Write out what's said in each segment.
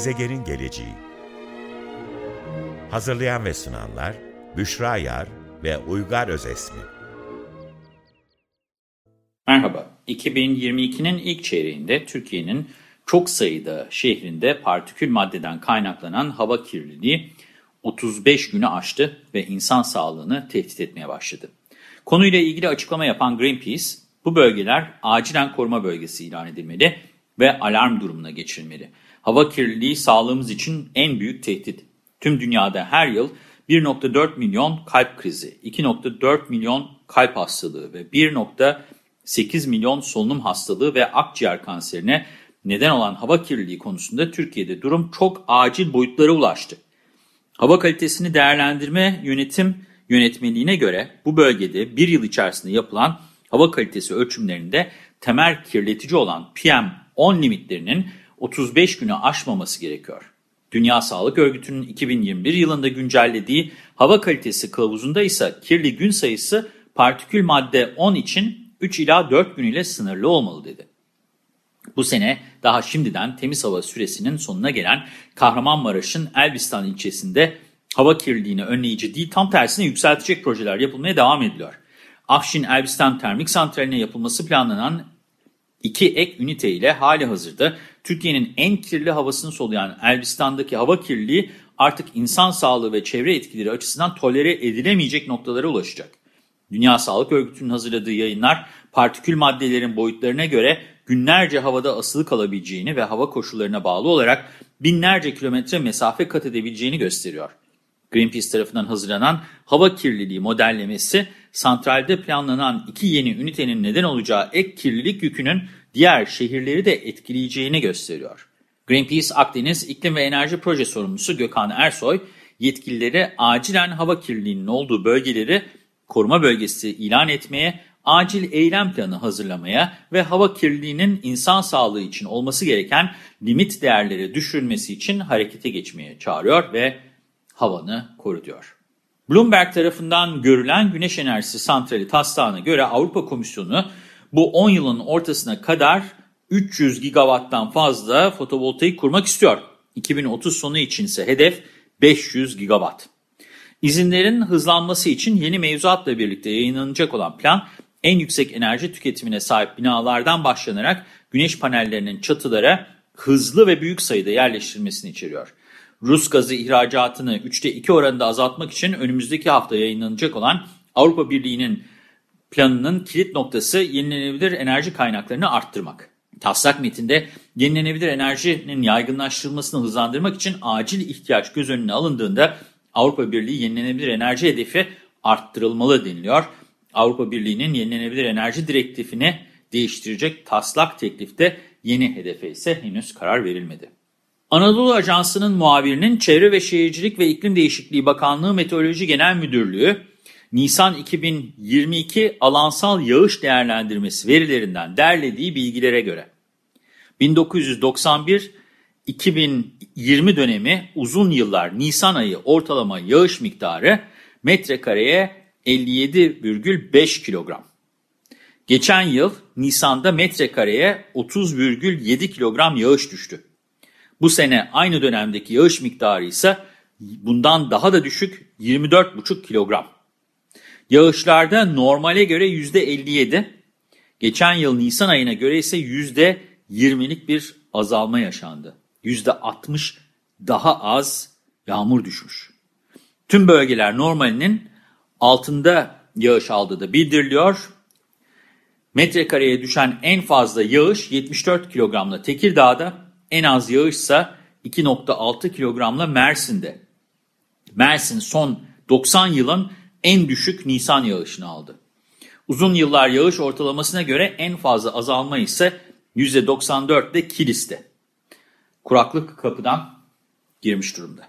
Gezegenin geleceği. Hazırlayan ve sunanlar Büşra Yar ve Uygar Özesmi. Merhaba. 2022'nin ilk çeyreğinde Türkiye'nin çok sayıda şehrinde partikül maddeden kaynaklanan hava kirliliği 35 günü aştı ve insan sağlığını tehdit etmeye başladı. Konuyla ilgili açıklama yapan Greenpeace, bu bölgeler acilen koruma bölgesi ilan edilmeli ve alarm durumuna geçirilmeli. Hava kirliliği sağlığımız için en büyük tehdit. Tüm dünyada her yıl 1.4 milyon kalp krizi, 2.4 milyon kalp hastalığı ve 1.8 milyon solunum hastalığı ve akciğer kanserine neden olan hava kirliliği konusunda Türkiye'de durum çok acil boyutlara ulaştı. Hava kalitesini değerlendirme yönetim yönetmeliğine göre bu bölgede bir yıl içerisinde yapılan hava kalitesi ölçümlerinde temel kirletici olan PM10 limitlerinin 35 günü aşmaması gerekiyor. Dünya Sağlık Örgütü'nün 2021 yılında güncellediği hava kalitesi kılavuzunda ise kirli gün sayısı partikül madde 10 için 3 ila 4 gün ile sınırlı olmalı dedi. Bu sene daha şimdiden temiz hava süresinin sonuna gelen Kahramanmaraş'ın Elbistan ilçesinde hava kirliliğini önleyici değil tam tersine yükseltecek projeler yapılmaya devam ediliyor. Afşin Elbistan Termik Santrali'ne yapılması planlanan iki ek ünite ile hali hazırda Türkiye'nin en kirli havasını soluyan Elbistan'daki hava kirliliği artık insan sağlığı ve çevre etkileri açısından tolere edilemeyecek noktalara ulaşacak. Dünya Sağlık Örgütü'nün hazırladığı yayınlar partikül maddelerin boyutlarına göre günlerce havada asılı kalabileceğini ve hava koşullarına bağlı olarak binlerce kilometre mesafe kat edebileceğini gösteriyor. Greenpeace tarafından hazırlanan hava kirliliği modellemesi, santralde planlanan iki yeni ünitenin neden olacağı ek kirlilik yükünün diğer şehirleri de etkileyeceğini gösteriyor. Greenpeace Akdeniz İklim ve Enerji Proje Sorumlusu Gökhan Ersoy, yetkilileri acilen hava kirliliğinin olduğu bölgeleri koruma bölgesi ilan etmeye, acil eylem planı hazırlamaya ve hava kirliliğinin insan sağlığı için olması gereken limit değerleri düşürülmesi için harekete geçmeye çağırıyor ve havanı koruyor. Bloomberg tarafından görülen güneş enerjisi santrali taslağına göre Avrupa Komisyonu bu 10 yılın ortasına kadar 300 gigawatttan fazla fotovoltaik kurmak istiyor. 2030 sonu içinse hedef 500 gigawatt. İzinlerin hızlanması için yeni mevzuatla birlikte yayınlanacak olan plan, en yüksek enerji tüketimine sahip binalardan başlanarak güneş panellerinin çatılara hızlı ve büyük sayıda yerleştirilmesini içeriyor. Rus gazı ihracatını 3'te 2 oranında azaltmak için önümüzdeki hafta yayınlanacak olan Avrupa Birliği'nin planının kilit noktası yenilenebilir enerji kaynaklarını arttırmak. Taslak metinde yenilenebilir enerjinin yaygınlaştırılmasını hızlandırmak için acil ihtiyaç göz önüne alındığında Avrupa Birliği yenilenebilir enerji hedefi arttırılmalı deniliyor. Avrupa Birliği'nin yenilenebilir enerji direktifini değiştirecek taslak teklifte yeni hedefe ise henüz karar verilmedi. Anadolu Ajansı'nın muavirinin Çevre ve Şehircilik ve İklim Değişikliği Bakanlığı Meteoroloji Genel Müdürlüğü, Nisan 2022 alansal yağış değerlendirmesi verilerinden derlediği bilgilere göre 1991-2020 dönemi uzun yıllar Nisan ayı ortalama yağış miktarı metrekareye 57,5 kilogram. Geçen yıl Nisan'da metrekareye 30,7 kilogram yağış düştü. Bu sene aynı dönemdeki yağış miktarı ise bundan daha da düşük 24,5 kilogram. Yağışlarda normale göre %57, geçen yıl Nisan ayına göre ise %20'lik bir azalma yaşandı. %60 daha az yağmur düşmüş. Tüm bölgeler normalinin altında yağış aldığı da bildiriliyor. Metrekareye düşen en fazla yağış 74 kilogramla Tekirdağ'da, en az yağışsa 2.6 kilogramla Mersin'de. Mersin son 90 yılın en düşük Nisan yağışını aldı. Uzun yıllar yağış ortalamasına göre en fazla azalma ise %94'de Kilis'te. Kuraklık kapıdan girmiş durumda.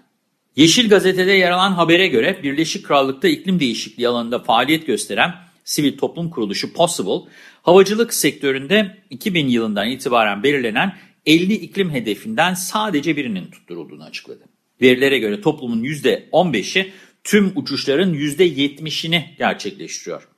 Yeşil Gazete'de yer alan habere göre Birleşik Krallık'ta iklim değişikliği alanında faaliyet gösteren sivil toplum kuruluşu Possible, havacılık sektöründe 2000 yılından itibaren belirlenen 50 iklim hedefinden sadece birinin tutturulduğunu açıkladı. Verilere göre toplumun %15'i tüm uçuşların %70'ini gerçekleştiriyor.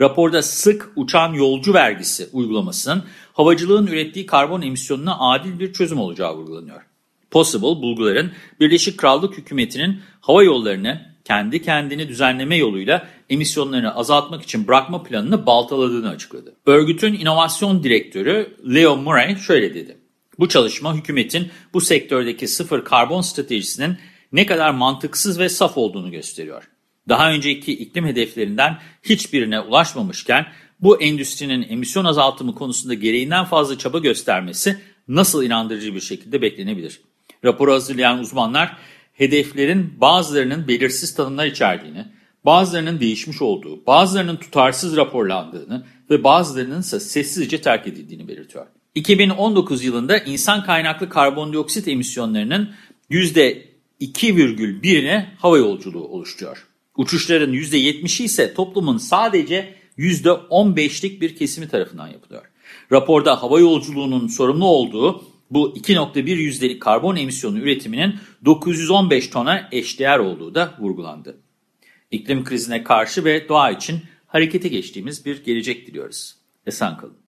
Raporda sık uçan yolcu vergisi uygulamasının havacılığın ürettiği karbon emisyonuna adil bir çözüm olacağı vurgulanıyor. Possible bulguların Birleşik Krallık hükümetinin hava yollarını kendi kendini düzenleme yoluyla emisyonlarını azaltmak için bırakma planını baltaladığını açıkladı. Örgütün inovasyon direktörü Leo Murray şöyle dedi. Bu çalışma hükümetin bu sektördeki sıfır karbon stratejisinin ne kadar mantıksız ve saf olduğunu gösteriyor. Daha önceki iklim hedeflerinden hiçbirine ulaşmamışken bu endüstrinin emisyon azaltımı konusunda gereğinden fazla çaba göstermesi nasıl inandırıcı bir şekilde beklenebilir? Raporu hazırlayan uzmanlar hedeflerin bazılarının belirsiz tanımlar içerdiğini, bazılarının değişmiş olduğu, bazılarının tutarsız raporlandığını ve bazılarının ise sessizce terk edildiğini belirtiyor. 2019 yılında insan kaynaklı karbondioksit emisyonlarının %2,1'ini hava yolculuğu oluşturuyor. Uçuşların %70'i ise toplumun sadece %15'lik bir kesimi tarafından yapılıyor. Raporda hava yolculuğunun sorumlu olduğu bu 2.1 yüzdelik karbon emisyonu üretiminin 915 tona eşdeğer olduğu da vurgulandı. İklim krizine karşı ve doğa için harekete geçtiğimiz bir gelecek diliyoruz. Esen kalın.